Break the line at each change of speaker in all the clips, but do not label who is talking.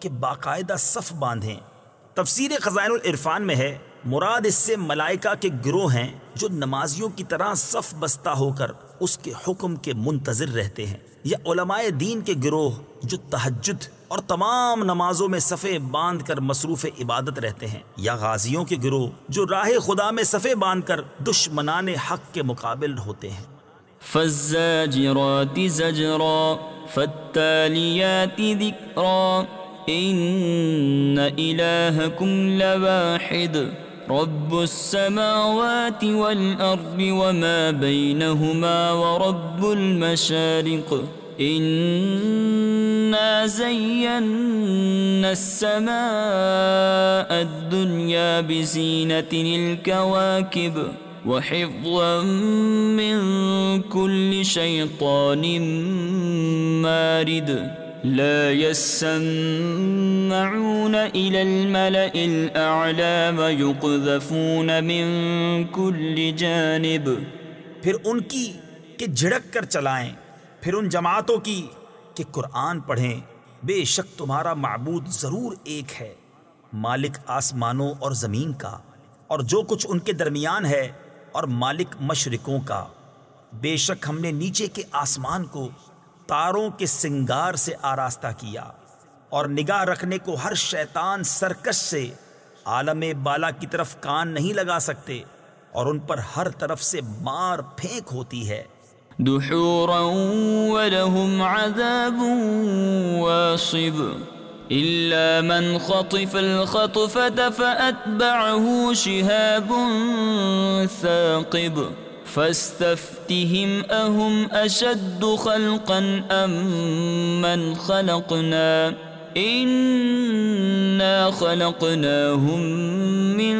کہ باقاعدہ صف باندھیں۔ تفسیر خزائن العرفان میں ہے، مراد اس سے ملائکہ کے گروہ ہیں جو نمازیوں کی طرح صف بستہ ہو کر اس کے حکم کے منتظر رہتے ہیں۔ یا علماء دین کے گروہ جو تہجد اور تمام نمازوں میں صفے باندھ کر مصروف عبادت رہتے ہیں۔ یا غازیوں کے گروہ جو راہ خدا میں صفے باندھ کر دشمنان حق کے مقابل ہوتے ہیں۔
فالزاجرات زجرا، فالتالیات ذکرا۔ ان الہکم لواحد رب السماوات والارض وما بینہما ورب المشارق انا زینا السماء الدنیا بزینة الكواكب وحفظا من كل شيطان مارد لا يسمعون إلى الملأ الأعلى ويقذفون من كل جانب.
پھر ان کی کہ جھڑک کر چلائیں، پھر ان جماعتوں کی کہ قرآن پڑھیں، بے شک تمہارا معبود ضرور ایک ہے، مالک آسمانوں اور زمین کا، اور جو کچھ ان کے درمیان ہے، اور مالک مشرقوں کا۔ بے شک ہم نے نیچے کے آسمان کو تاروں کے سنگار سے آراستہ کیا اور نگاہ رکھنے کو ہر شیطان سرکش سے عالم بالا کی طرف کان نہیں لگا سکتے اور ان پر ہر طرف سے مار پھینک ہوتی ہے۔
دحورا ولهم عذاب واصب إلا من خطف الخطفة فأتبعه شهاب ثاقب۔ فاستفتهم اهم اشد خلقا ام من خلقنا؟ انا خلقناهم من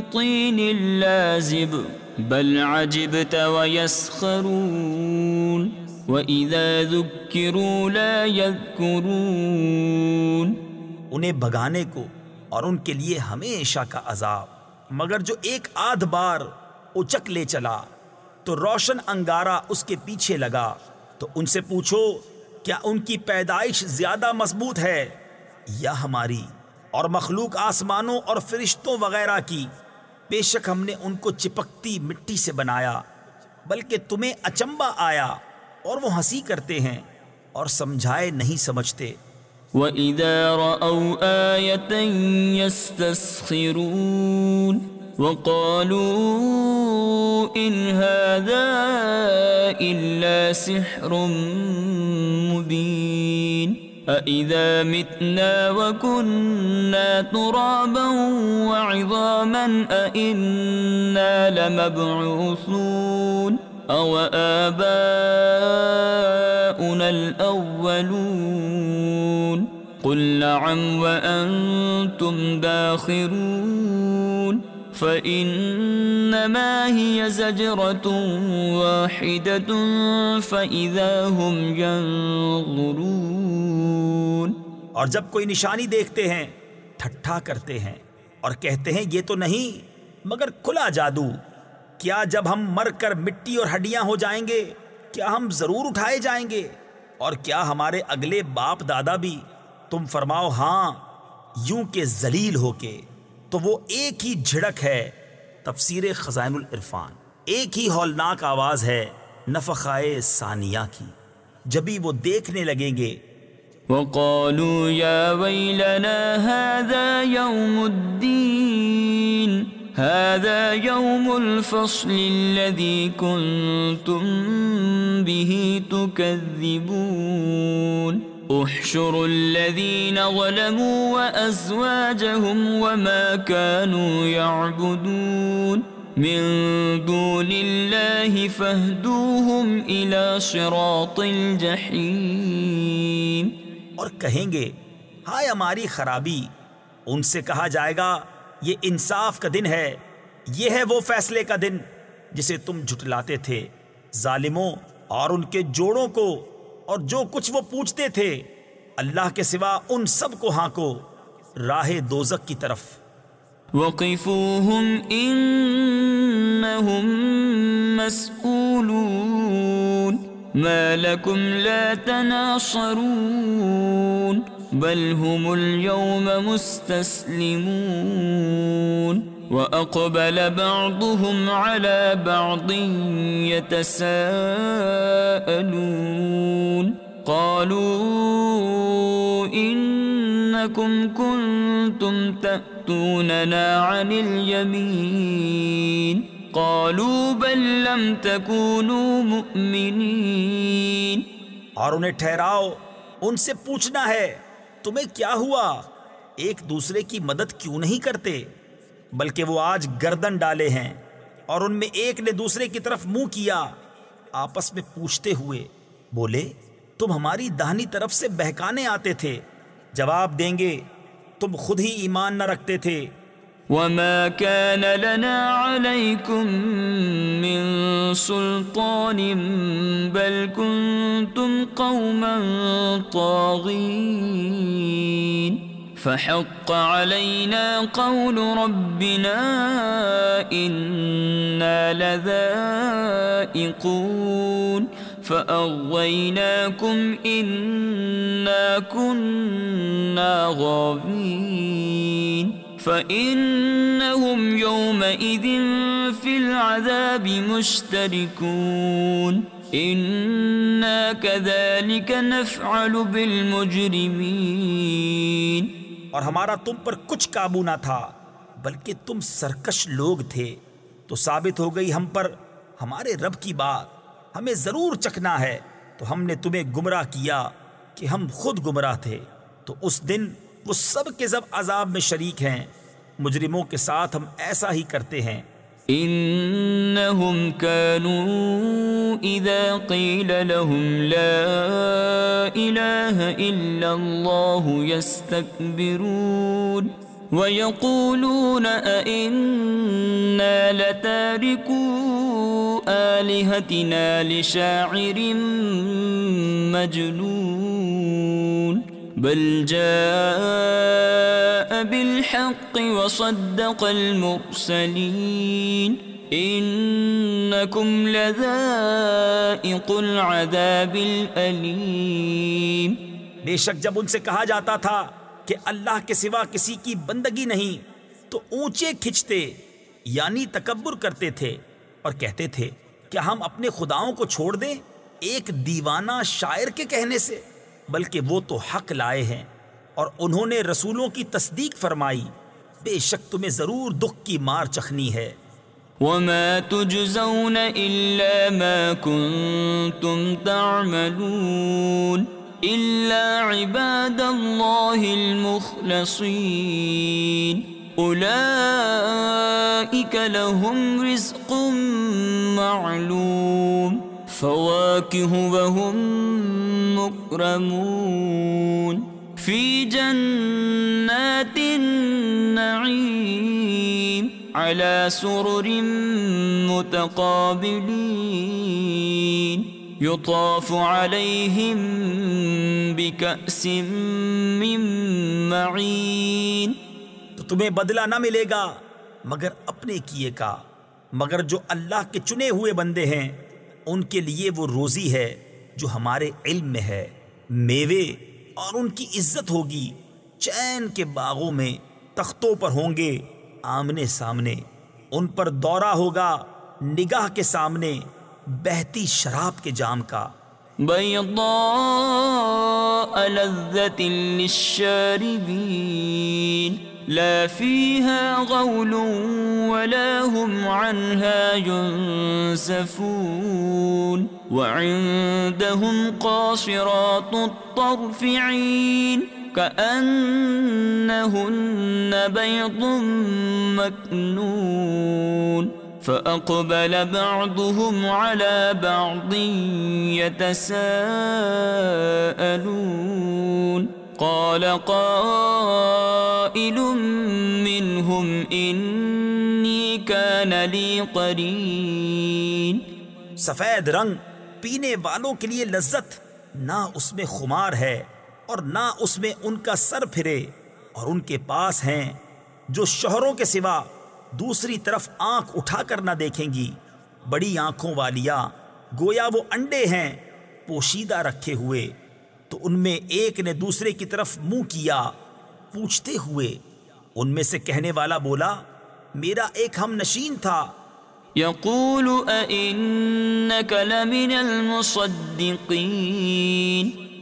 طين لازب، بل عجبت ويسخرون واذا ذكروا لا يذكرون.
انہیں بگانے کو اور ان کے لیے ہمیشہ کا عذاب، مگر جو ایک آدھ بار اچک لے چلا۔ تو روشن انگارہ اس کے پیچھے لگا۔ تو ان سے پوچھو، کیا ان کی پیدائش زیادہ مضبوط ہے؟ یا ہماری؟ اور مخلوق آسمانوں اور فرشتوں وغیرہ کی۔ بے شک ہم نے ان کو چپکتی مٹی سے بنایا، بلکہ تمہیں اچمبا آیا اور وہ ہنسی کرتے ہیں اور سمجھائے نہیں سمجھتے۔
وَإِذَا رَأَوْا آيَةً يَسْتَسْخِرُونَ وقالوا إن هذا إلا سحر مبين أإذا متنا وكنا ترابا وعظاما أإنا لمبعوثون أو آباؤنا الأولون قل نعم وأنتم داخرون فَإِنَّمَا هِيَ زَجْرَةٌ وَاحِدَةٌ فَإِذَا هُمْ يَنظُرُونَ
اور جب کوئی نشانی دیکھتے ہیں، ٹھٹھا کرتے ہیں اور کہتے ہیں، یہ تو نہیں، مگر کھلا جادو۔ کیا جب ہم مر کر مٹی اور ہڈیاں ہو جائیں گے، کیا ہم ضرور اٹھائے جائیں گے؟ اور کیا ہمارے اگلے باپ دادا بھی؟ تم فرماؤ ہاں یوں کہ ذلیل ہو کے۔ تو وہ ایک ہی جھڑک ہے، تفسیر خزائن العرفان۔ ایک ہی ہولناک آواز ہے نفخائے ثانیہ کی۔ جبھی وہ دیکھنے لگیں گے۔
وقالوا يا ويلنا هذا يوم الدين، هذا يوم الفصل الذي كنتم به تكذبون۔ احشروا الذين ظلموا وازواجهم وما كانوا يعبدون من دون الله فاهدوهم الى صراط الجحيم
اور کہیں گے، ہائے ہماری خرابی، ان سے کہا جائے گا، یہ انصاف کا دن ہے، یہ ہے وہ فیصلے کا دن جسے تم جھٹلاتے تھے، ظالموں اور ان کے جوڑوں کو۔ اور جو کچھ وہ پوچھتے تھے، اللہ کے سوا ان سب کو ہاں کو راہ دوزک کی طرف۔
وقفوهم انہم مسئولون ما لكم لا تناصرون بل هم اليوم مستسلمون وأقبل بعضهم على بعض يتساءلون قالوا إنكم كنتم تأتوننا عن اليمين قالوا بل لم تكونوا مؤمنين
اور انہیں ٹھہراؤ، ان سے پوچھنا ہے، تمہیں کیا ہوا؟ ایک دوسرے کی مدد کیوں نہیں کرتے؟ بلکہ وہ آج گردن ڈالے ہیں اور ان میں ایک نے دوسرے کی طرف منہ کیا، آپس میں پوچھتے ہوئے بولے، تم ہماری دہنی طرف سے بہکانے آتے تھے۔ جواب دیں گے، تم خود ہی ایمان نہ رکھتے تھے۔
وما كان لنا عليكم من سلطان بل كنتم قوما طاغين۔ فحق علينا قول ربنا إنا لذائقون فأغويناكم إنا كنا غابين فإنهم يومئذ في العذاب مشتركون إنا كذلك نفعل بالمجرمين
اور ہمارا تم پر کچھ قابو نہ تھا، بلکہ تم سرکش لوگ تھے۔ تو ثابت ہو گئی ہم پر، ہمارے رب کی بات۔ ہمیں ضرور چکنا ہے۔ تو ہم نے تمہیں گمراہ کیا کہ ہم خود گمراہ تھے۔ تو اس دن وہ سب کے سب عذاب میں شریک ہیں۔ مجرموں کے ساتھ ہم ایسا ہی کرتے ہیں۔
انہم كانوا اذا قیل لهم لا الہ الا اللہ يستكبرون ويقولون ائنا لتاركوا آلهتنا لشاعر مجنون بل جاء بالحق وصدق المرسلين انكم لذائق العذاب الالم
بے شک جب ان سے کہا جاتا تھا کہ اللہ کے سوا کسی کی بندگی نہیں، تو اونچے کھچتے یعنی تکبر کرتے تھے اور کہتے تھے کیا ہم اپنے خداؤں کو چھوڑ دیں ایک دیوانہ شاعر کے کہنے سے، بلکہ وہ تو حق لائے ہیں۔ اور انہوں نے رسولوں کی تصدیق فرمائی، بے شک تمہیں ضرور دکھ کی مار چخنی ہے۔
وما تجزون الا ما كنتم تعملون الا عباد الله المخلصين اولئك لهم رزق معلوم فواكه وهم مكرمون في جنات النعيم على سرر متقابلين. يطاف عليهم بكأس من معين.
تو تمہیں بدلہ نہ ملے گا مگر اپنے کیے کا، مگر جو اللہ کے چنے ہوئے بندے ہیں، ان کے لیے وہ روزی ہے جو ہمارے علم میں ہے، میوے، اور ان کی عزت ہوگی، چین کے باغوں میں، تختوں پر ہوں گے۔ آمنے سامنے، ان پر دورہ ہوگا، نگاہ کے سامنے، بہتی شراب کے جام کا۔
بيضاء لذة للشاربين، لا فيها غول ولا هم عنها ينسفون وعندهم قاصرات الطرف عين كأنهن بيض مكنون فأقبل بعضهم على بعض يتساءلون قال قائل منهم إني كان لي قرين
سفید رنگ پینے والوں کے لیے لذت نہ اس میں خمار ہے۔ اور نہ اس میں ان کا سر پھرے اور ان کے پاس ہیں جو شوہروں کے سوا دوسری طرف آنکھ اٹھا کر نہ دیکھیں گی۔ بڑی آنکھوں والیا گویا وہ انڈے ہیں پوشیدہ رکھے ہوئے۔ تو ان میں ایک نے دوسرے کی طرف منہ کیا، پوچھتے ہوئے ان میں سے کہنے والا بولا، میرا ایک ہم نشین تھا۔
يقول أئنك لمن المصدقين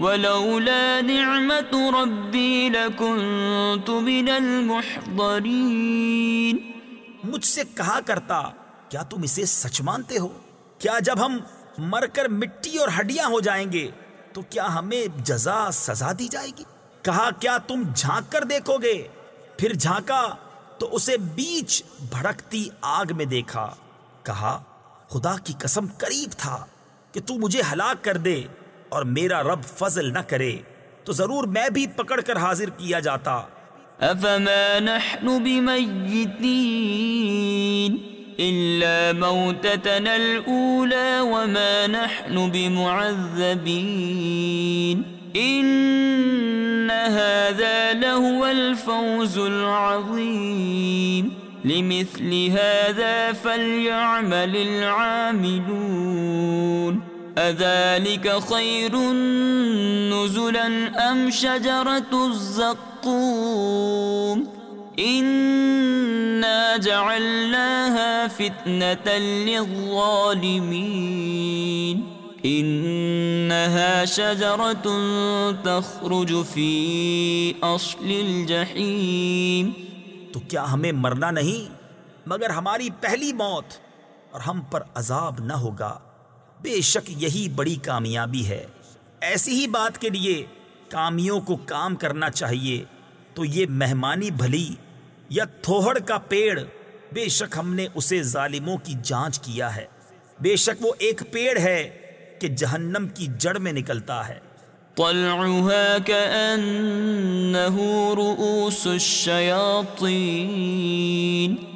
ولولا نعمة ربي لكنت من المحضرين.
مجھ سے کہا کرتا، کیا تم اسے سچ مانتے ہو؟ کیا جب ہم مر کر مٹی اور ہڈیاں ہو جائیں گے، تو کیا ہمیں جزا سزا دی جائے گی؟ کہا، کیا تم جھانک کر دیکھو گے؟ پھر جھانکا، تو اسے بیچ بھڑکتی آگ میں دیکھا۔ کہا، خدا کی قسم قریب تھا کہ تو مجھے ہلاک کر دے۔ اور میرا رب فضل نہ کرے، تو ضرور میں بھی پکڑ کر حاضر کیا جاتا۔
أفما نحن بميتين إلا موتتنا الأولى وما نحن بمعذبين إن هذا لهو الفوز العظيم لمثل هذا فليعمل العاملون أذلك خير نزلا أم شجرة الزقوم؟ إنا جعلناها فتنة للظالمين. إنها شجرة تخرج في أصل الجحيم.
تو کیا ہمیں مرنا نہیں؟ مگر ہماری پہلی موت اور ہم پر عذاب نہ ہوگا۔ بے شک یہی بڑی کامیابی ہے۔ ایسی ہی بات کے لیے کامیوں کو کام کرنا چاہیے۔ تو یہ مہمانی بھلی یا تھوہڑ کا پیڑ، بے شک ہم نے اسے ظالموں کی جانچ کیا ہے۔ بے شک وہ ایک پیڑ ہے کہ جہنم کی جڑ میں نکلتا ہے۔
طلعها كأنه رؤوس الشياطين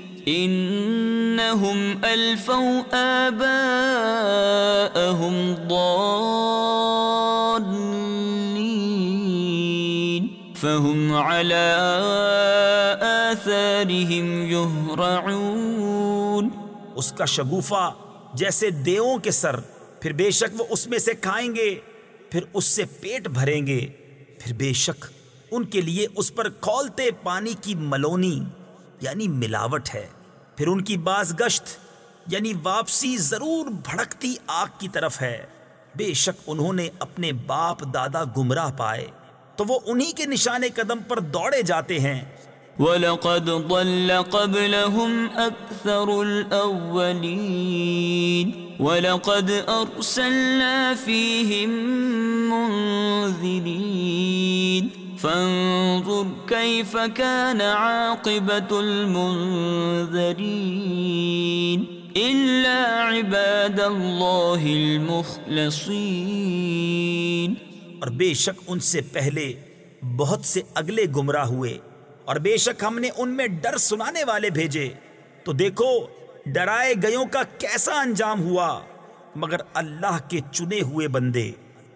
إنهم ألفوا آباءهم ضالين فهم على آثارهم يهرعون
اس کا شگوفہ جیسے دیووں کے سر، پھر بے شک وہ اس میں سے کھائیں گے، پھر اس سے پیٹ بھریں گے، پھر بے شک ان کے لیے اس پر کھولتے پانی کی ملونی۔ یعنی ملاوٹ ہے۔ پھر ان کی باز گشت یعنی واپسی ضرور بھڑکتی آگ کی طرف ہے۔ بے شک انہوں نے اپنے باپ دادا گمراہ پائے۔ تو وہ انہی کے نشان قدم پر دوڑے جاتے ہیں۔
ولقد ضل قبلهم أكثر الأولين ولقد أرسلنا فيهم منذرين فانظر كيف كان عاقبة المنذرين إلا عباد الله المخلصين.
اور بے شک ان سے پہلے بہت سے اگلے گمراہ ہوئے اور بے شک ہم نے ان میں ڈر سنانے والے بھیجے۔ تو دیکھو، ڈرائے گیوں کا کیسا انجام ہوا، مگر اللہ کے چنے ہوئے بندے۔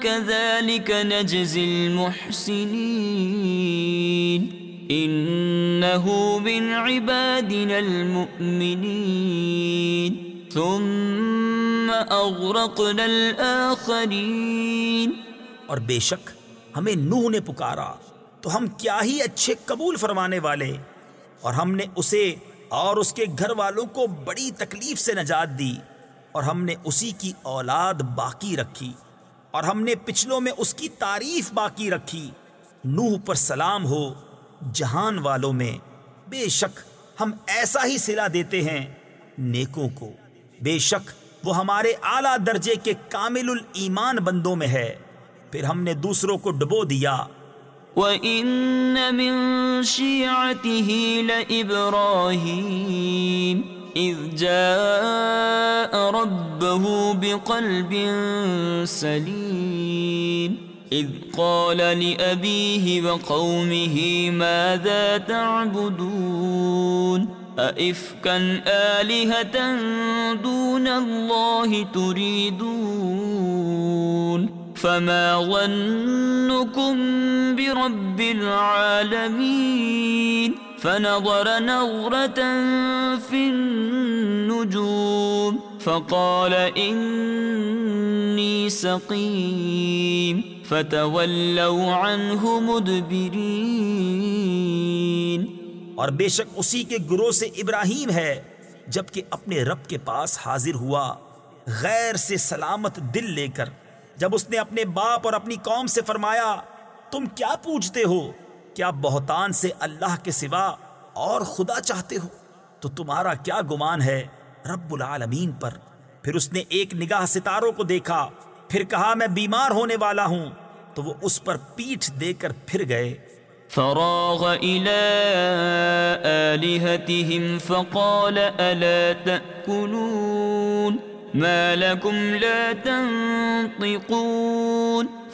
كذلك نجزي المحسنين من عبادنا المؤمنين ثم
اور بے شک ہمیں نوح نے پکارا، تو ہم کیا ہی اچھے قبول فرمانے والے اور ہم نے اسے اور اس کے گھر والوں کو بڑی تکلیف سے نجات دی۔ اور ہم نے اسی کی اولاد باقی رکھی، اور ہم نے پچھلوں میں اس کی تعریف باقی رکھی۔ نوح پر سلام ہو، جہان والوں میں۔ بے شک ہم ایسا ہی صلہ دیتے ہیں نیکوں کو۔ بے شک وہ ہمارے اعلیٰ درجے کے کامل الایمان بندوں میں ہے۔ پھر ہم نے دوسروں کو ڈبو دیا۔
وَإِنَّ مِن شِيعَتِهِ لَإِبْرَاهِيمَ۔ إِذْ جَاءَ رَبَّهُ بِقَلْبٍ سَلِيمٍ. إِذْ قَالَ لِأَبِيهِ وَقَوْمِهِ، مَاذَا تَعْبُدُونَ؟ أَئِفْكًا آلِهَةً دُونَ اللَّهِ تُرِيدُونَ؟ فما ظنكم برب العالمين؟ فنظر نظرة في النجوم، فقال إني سقيم، فتولوا عنه مدبرين.
اور بے شک اسی کے گروہ سے ابراہیم ہے، جبکہ اپنے رب کے پاس حاضر ہوا، غیر سے سلامت دل لے کر۔ جب اس نے اپنے باپ اور اپنی قوم سے فرمایا، تم کیا پوچھتے ہو؟ کیا بہتان سے اللہ کے سوا اور خدا چاہتے ہو؟ تو تمہارا کیا گمان ہے رب العالمین پر؟ پھر اس نے ایک نگاہ ستاروں کو دیکھا، پھر کہا، میں بیمار ہونے والا ہوں۔ تو وہ اس پر پیٹھ دے کر پھر گئے۔
فراغ إلى آلهتهم فقال، ألا تأكلون؟ ما لكم لا تنطقون؟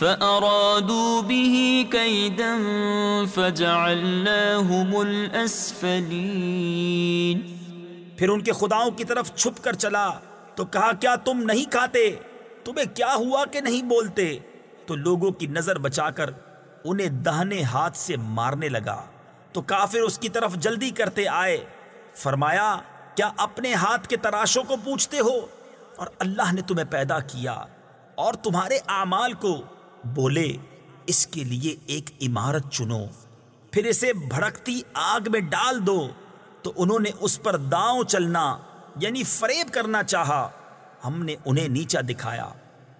فأرادوا به كيدا فجعلناهم الأسفلين
پھر ان کے خداؤں کی طرف چھپ کر چلا تو کہا، کیا تم نہیں کھاتے؟ تمہیں کیا ہوا کہ نہیں بولتے؟ تو لوگوں کی نظر بچا کر انہیں دہنے ہاتھ سے مارنے لگا۔ تو کافر اس کی طرف جلدی کرتے آئے۔ فرمایا، کیا اپنے ہاتھ کے تراشوں کو پوچھتے ہو؟ اور اللہ نے تمہیں پیدا کیا اور تمہارے اعمال کو بولے، اس کے لیے ایک عمارت چنو، پھر اسے بھڑکتی آگ میں ڈال دو۔ تو انہوں نے اس پر داؤں چلنا یعنی فریب کرنا چاہا۔ ہم نے انہیں نیچا دکھایا۔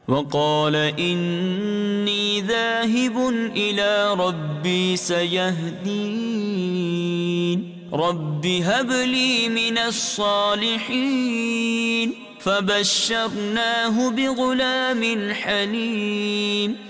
وقال إني ذاهب إلى ربي سيهدين رب هب لي من الصالحين فبشرناه بغلام حليم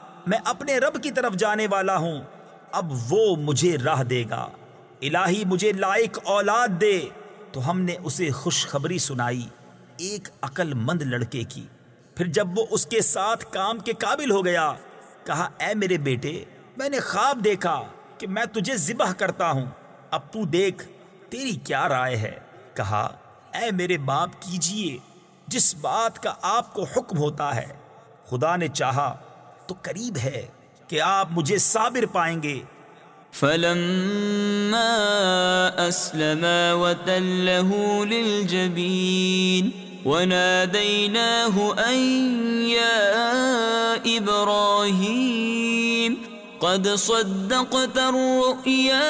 میں اپنے رب کی طرف جانے والا ہوں، اب وہ مجھے راہ دے گا۔ الہی مجھے لائق اولاد دے۔ تو ہم نے اسے خوشخبری سنائی، ایک عقل مند لڑکے کی۔ پھر جب وہ اس کے ساتھ کام کے قابل ہو گیا، کہا، اے میرے بیٹے، میں نے خواب دیکھا کہ میں تجھے ذبح کرتا ہوں۔ اب تو دیکھ، تیری کیا رائے ہے؟ کہا، اے میرے باپ کیجیے جس بات کا آپ کو حکم ہوتا ہے۔ خدا نے چاہا تو قریب ہے کہ آپ مجھے صابر پائیں گے۔
فلما أسلما وتله للجبين وناديناه أن يا إبراهيم قد صدقت الرؤيا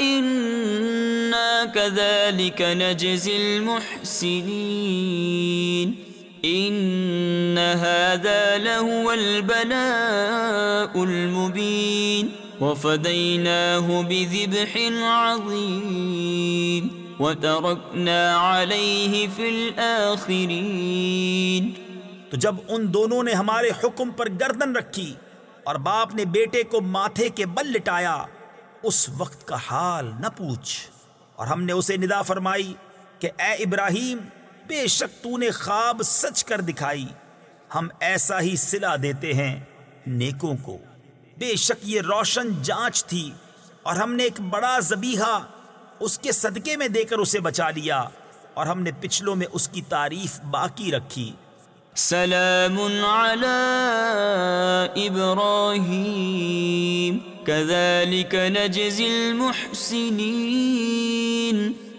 إنا كذلك نجزي المحسنين إن هذا لهو البلاء المبين وفديناه بذبح عظيم وتركنا عليه في الآخرين
تو جب ان دونوں نے ہمارے حکم پر گردن رکھی اور باپ نے بیٹے کو ماتھے کے بل لٹایا، اس وقت کا حال نہ پوچھ۔ اور ہم نے اسے ندا فرمائی کہ اے ابراہیم بے شک تو نے خواب سچ کر دکھائی۔ ہم ایسا ہی سلا دیتے ہیں نیکوں کو۔ بے شک یہ روشن جانچ تھی اور ہم نے ایک بڑا زبیحہ اس کے صدقے میں دے کر اسے بچا لیا اور ہم نے پچھلوں میں اس کی تعریف باقی رکھی۔
سلام على إبراهيم كذلك نجزي المحسنين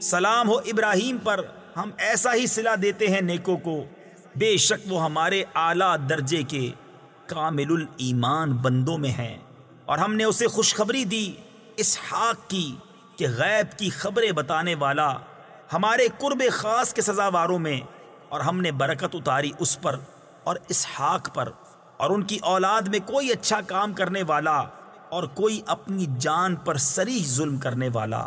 سلام ہو ابراہیم پر، ہم ایسا ہی صلہ دیتے ہیں نیکوں کو۔ بے شک وہ ہمارے اعلیٰ درجے کے کامل الایمان بندوں میں ہیں۔ اور ہم نے اسے خوشخبری دی، اسحاق کی، کہ غیب کی خبریں بتانے والا ہمارے قرب خاص کے سزاواروں میں۔ اور ہم نے برکت اتاری اس پر اور اسحاق پر۔ اور ان کی اولاد میں کوئی اچھا کام کرنے والا اور کوئی اپنی جان پر سریح ظلم کرنے والا۔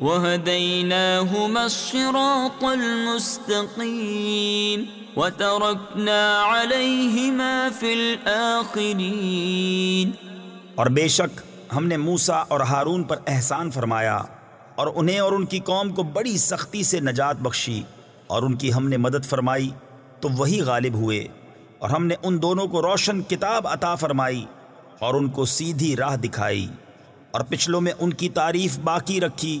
وهديناهما الصراط المستقيم وتركنا عليهما في الآخرين
اور بے شک ہم نے موسا اور ہارون پر احسان فرمایا اور انہیں اور ان کی قوم کو بڑی سختی سے نجات بخشی اور ان کی ہم نے مدد فرمائی تو وہی غالب ہوئے اور ہم نے ان دونوں کو روشن کتاب عطا فرمائی اور ان کو سیدھی راہ دکھائی اور پچھلوں میں ان کی تعریف باقی رکھی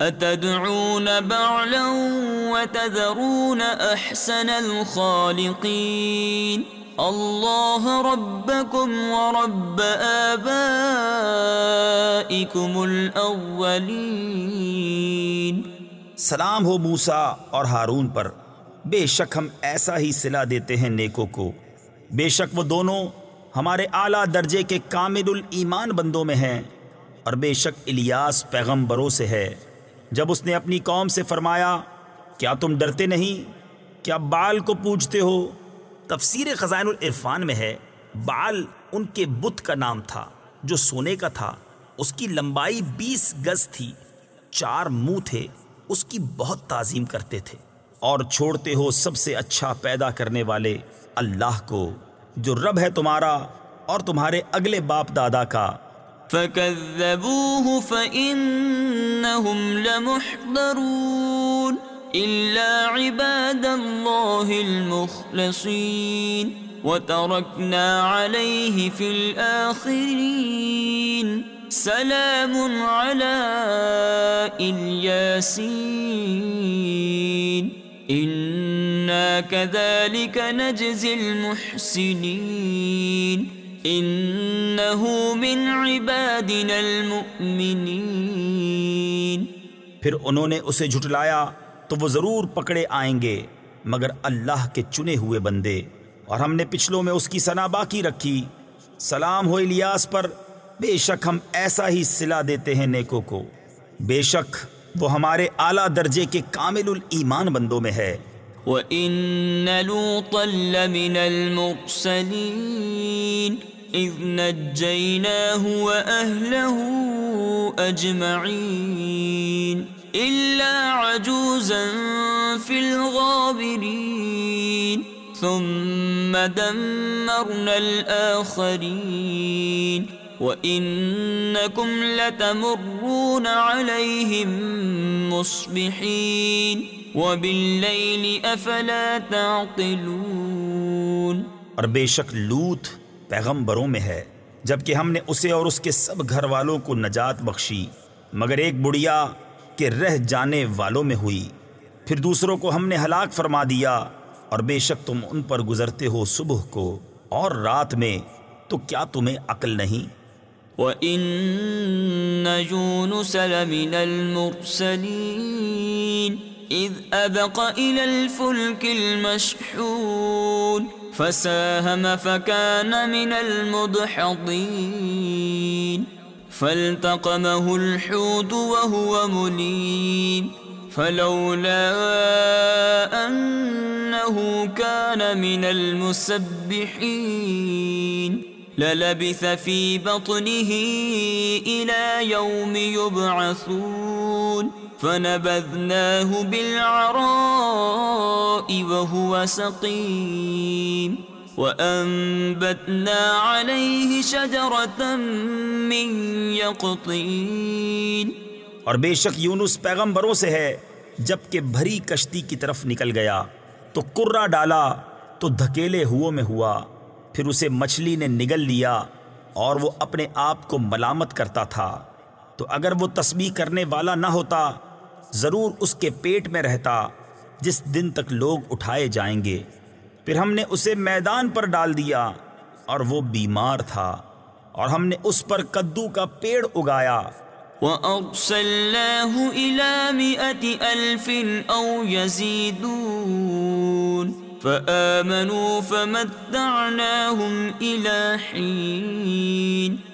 أَتَدْعُونَ بَعْلًا وَتَذَرُونَ أَحْسَنَ الْخَالِقِينَ؟ الله ربكم ورب آبائكم الأولين.
سلام ہو موسا اور ہارون پر۔ بے شک ہم ایسا ہی صلہ دیتے ہیں نیکوں کو۔ بے شک وہ دونوں ہمارے اعلیٰ درجے کے کامل الایمان بندوں میں ہیں اور بے شک الیاس پیغمبروں سے ہے۔ جب اس نے اپنی قوم سے فرمایا، کیا تم ڈرتے نہیں؟ کیا بال کو پوچھتے ہو؟ تفسیر خزائن العرفان میں ہے، بال ان کے بت کا نام تھا، جو سونے کا تھا۔ اس کی لمبائی بیس گز تھی، چار منہ تھے، اس کی بہت تعظیم کرتے تھے۔ اور چھوڑتے ہو سب سے اچھا پیدا کرنے والے اللہ کو، جو رب ہے تمہارا اور تمہارے اگلے باپ دادا کا۔
فكذبوه فإنهم لمحضرون إلا عباد الله المخلصين وتركنا عليه في الآخرين سلام على الياسين إنا كذلك نجزي المحسنين إنه من عبادنا المؤمنين.
پھر انہوں نے اسے جھٹلایا تو وہ ضرور پکڑے آئیں گے مگر اللہ کے چنے ہوئے بندے۔ اور ہم نے پچھلوں میں اس کی سنا باقی رکھی۔ سلام ہو الیاس پر بے شک ہم ایسا ہی صلہ دیتے ہیں نیکوں کو۔ بے شک وہ ہمارے اعلیٰ درجے کے کامل الایمان بندوں میں ہے۔
وَإِنَّ لُوطًا لَّمِنَ الْمُرْسَلِينَ۔ إِذْ نَجَّيْنَاهُ وَأَهْلَهُ أَجْمَعِينَ إِلَّا عَجُوزًا فِي الْغَابِرِينَ ثُمَّ دَمَّرْنَا الْآخَرِينَ وَإِنَّكُمْ لَتَمُرُّونَ عَلَيْهِمْ مُصْبِحِينَ وَبِاللَّيْلِ أَفَلَا تَعْقِلُونَ
اور بے شک لوت پیغمبروں میں ہے، جبکہ ہم نے اسے اور اس کے سب گھر والوں کو نجات بخشی، مگر ایک بڑیا کے رہ جانے والوں میں ہوئی۔ پھر دوسروں کو ہم نے ہلاک فرما دیا، اور بے شک تم ان پر گزرتے ہو صبح کو اور رات میں، تو کیا تمہیں عقل نہیں؟
وَإِنَّ يُونُسَ لَمِنَ الْمُرْسَلِينَ إِذْ أَبَقَ إِلَى الْفُلْكِ الْمَشْحُونَ فَسَاهَمَ فَكَانَ مِنَ الْمُدْحَضِينَ. فَالْتَقَمَهُ الْحُوتُ وَهُوَ مُلِيمٌ فَلَوْلَا أَنَّهُ كَانَ مِنَ الْمُسَبِّحِينَ. للبث في بطنه إلى يوم يبعثون. فنبذناه بالعراء وهو سقيم وأنبتنا عليه شجرة من يقطين
اور بے شک یونس پیغمبروں سے ہے، جبکہ بھری کشتی کی طرف نکل گیا۔ تو کرا ڈالا، تو دھکیلے ہو میں ہوا۔ پھر اسے مچھلی نے نگل لیا اور وہ اپنے آپ کو ملامت کرتا تھا۔ تو اگر وہ تسبیح کرنے والا نہ ہوتا ضرور اس کے پیٹ میں رہتا جس دن تک لوگ اٹھائے جائیں گے۔ پھر ہم نے اسے میدان پر ڈال دیا اور وہ بیمار تھا اور ہم نے اس پر کدو کا پیڑ اگایا۔
وَأَرْسَلْنَاهُ إِلَى مِئَةِ أَلْفٍ أَوْ يَزِيدُونَ فآمنوا فمتعناهم إلى حين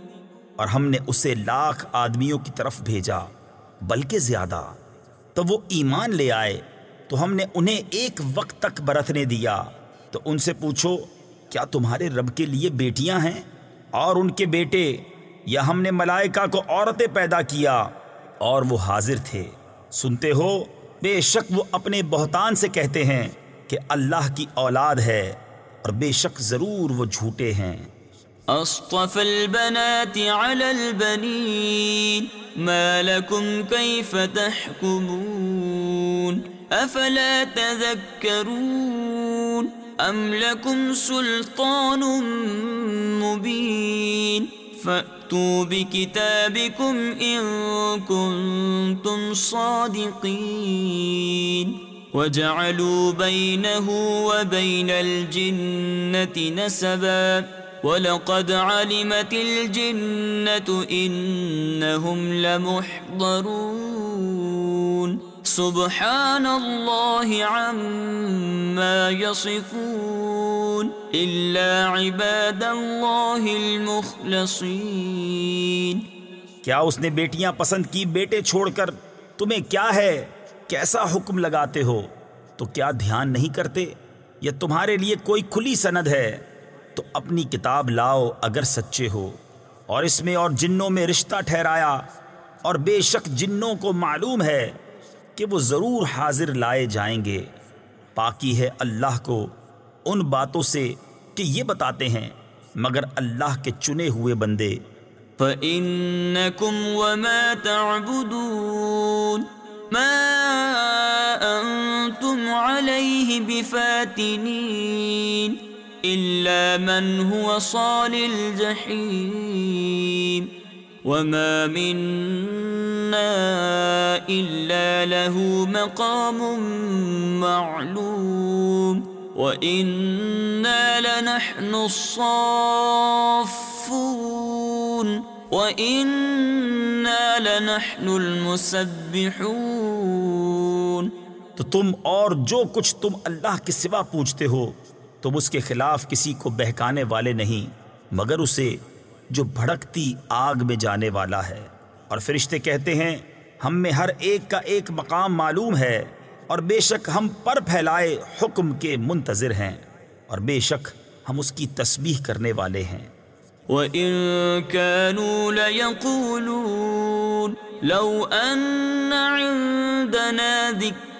اور ہم نے اسے لاکھ آدمیوں کی طرف بھیجا، بلکہ زیادہ۔ تو وہ ایمان لے آئے، تو ہم نے انہیں ایک وقت تک برتنے دیا۔ تو ان سے پوچھو، کیا تمہارے رب کے لیے بیٹیاں ہیں؟ اور ان کے بیٹے، یا ہم نے ملائکہ کو عورتیں پیدا کیا؟ اور وہ حاضر تھے۔ سنتے ہو، بے شک وہ اپنے بہتان سے کہتے ہیں کہ اللہ کی اولاد ہے، اور بے شک ضرور وہ جھوٹے ہیں۔
اصطف البنات على البنين. ما لكم كيف تحكمون؟ افلا تذكرون ام لكم سلطان مبين؟ فأتوا بكتابكم إن كنتم صادقين. وجعلوا بينه وبين الجنة نسبا. ولقد علمت الجنة إنهم لمحضرون سبحان الله عما يصفون إلا عباد الله المخلصين
کیا اس نے بیٹیاں پسند کی بیٹے چھوڑ کر تمہیں کیا ہے؟ کیسا حکم لگاتے ہو؟ تو کیا دھیان نہیں کرتے؟ یہ تمہارے لیے کوئی کھلی سند ہے۔ تو اپنی کتاب لاؤ اگر سچے ہو۔ اور اس میں اور جنوں میں رشتہ ٹھہرایا۔ اور بے شک جنوں کو معلوم ہے کہ وہ ضرور حاضر لائے جائیں گے۔ پاکی ہے اللہ کو ان باتوں سے کہ یہ بتاتے ہیں، مگر اللہ کے چنے ہوئے بندے۔
فَإِنَّكُمْ وَمَا تَعْبُدُونَ، مَا أَنْتُمْ عَلَيْهِ بِفَاتِنِينَ۔ إِلَّا مَنْ هُوَ صَالِ الْجَحِيمِ. وَمَا مِنَّا إِلَّا لَهُ مَقَامٌ مَعْلُومٌ. وَإِنَّا لَنَحْنُ الصَّافُّونَ. وَإِنَّا لَنَحْنُ الْمُسَبِّحُونَ.
تو تم اور جو کچھ تم اللہ کے سوا پوچھتے ہو تم اس کے خلاف کسی کو بہکانے والے نہیں، مگر اسے جو بھڑکتی آگ میں جانے والا ہے۔ اور فرشتے کہتے ہیں، ہم میں ہر ایک کا ایک مقام معلوم ہے، اور بے شک ہم پر پھیلائے حکم کے منتظر ہیں۔ اور بے شک ہم اس کی تسبیح کرنے والے ہیں۔
وَإِن كَانُوا لَيَقُولُونَ لَوْ أَنَّ عِندَنَا ذِكْرًا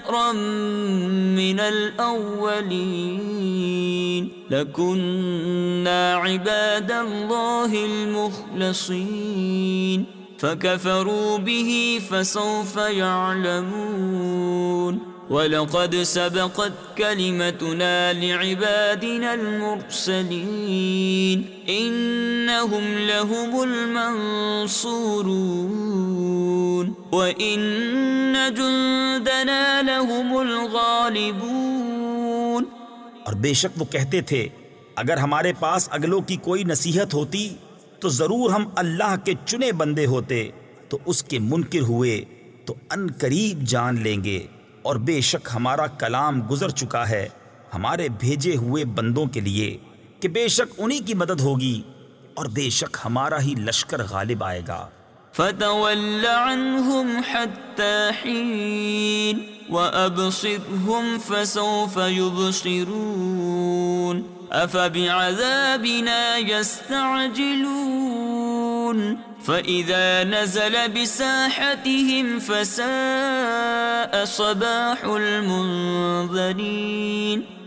مِّنَ الْأَوَّلِينَ. لَكُنَّا عِبَادَ اللَّهِ الْمُخْلَصِينَ. فَكَفَرُوا بِهِ فَسَوْفَ يَعْلَمُونَ. وَلَقَدْ سَبَقَتْ كَلِمَتُنَا لِعِبَادِنَا الْمُرْسَلِينَ. إِنَّهُمْ لَهُمُ الْمَنْصُورُونَ. وَإِنَّ جُنْدَنَا لَهُمُ الْغَالِبُونَ
اور بے شک وہ کہتے تھے، اگر ہمارے پاس اگلوں کی کوئی نصیحت ہوتی، تو ضرور ہم اللہ کے چنے بندے ہوتے، تو اس کے منکر ہوئے، تو ان قریب جان لیں گے۔ اور بے شک ہمارا کلام گزر چکا ہے ہمارے بھیجے ہوئے بندوں کے لیے، کہ بے شک انہی کی مدد ہوگی۔ اور بے شک ہمارا ہی لشکر غالب آئے گا۔
فتول عنهم حتى حين وأبصرهم فسوف يبصرون أفبعذابنا يستعجلون فإذا نزل بساحتهم فساء صباح المنذرين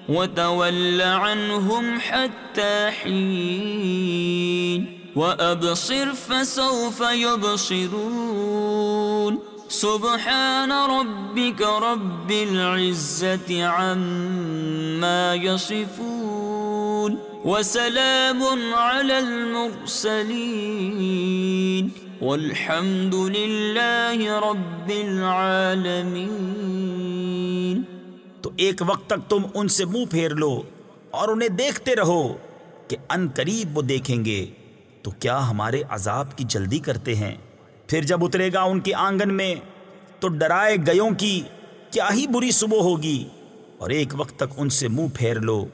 وتول عنهم حتى حين وأبصر فسوف يبصرون. سبحان ربك رب العزة عما يصفون. وسلام على المرسلين. والحمد لله رب العالمين.
تو ایک وقت تک تم ان سے منہ پھیر لو اور انہیں دیکھتے رہو کہ ان قریب وہ دیکھیں گے۔ تو کیا ہمارے عذاب کی جلدی کرتے ہیں؟ پھر جب اترے گا ان کے آنگن میں، تو ڈرائے گیوں کی کیا ہی بری صبح ہوگی؟ اور ایک وقت تک ان سے منہ پھیر لو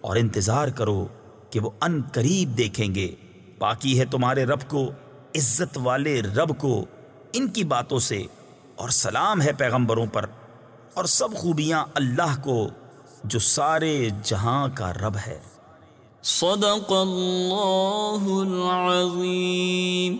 اور انتظار کرو کہ وہ ان قریب دیکھیں گے۔ باقی ہے تمہارے رب کو، عزت والے رب کو، ان کی باتوں سے۔ اور سلام ہے پیغمبروں پر، اور سب خوبیاں اللہ کو، جو سارے جہاں کا رب ہے۔
صدق اللہ العظیم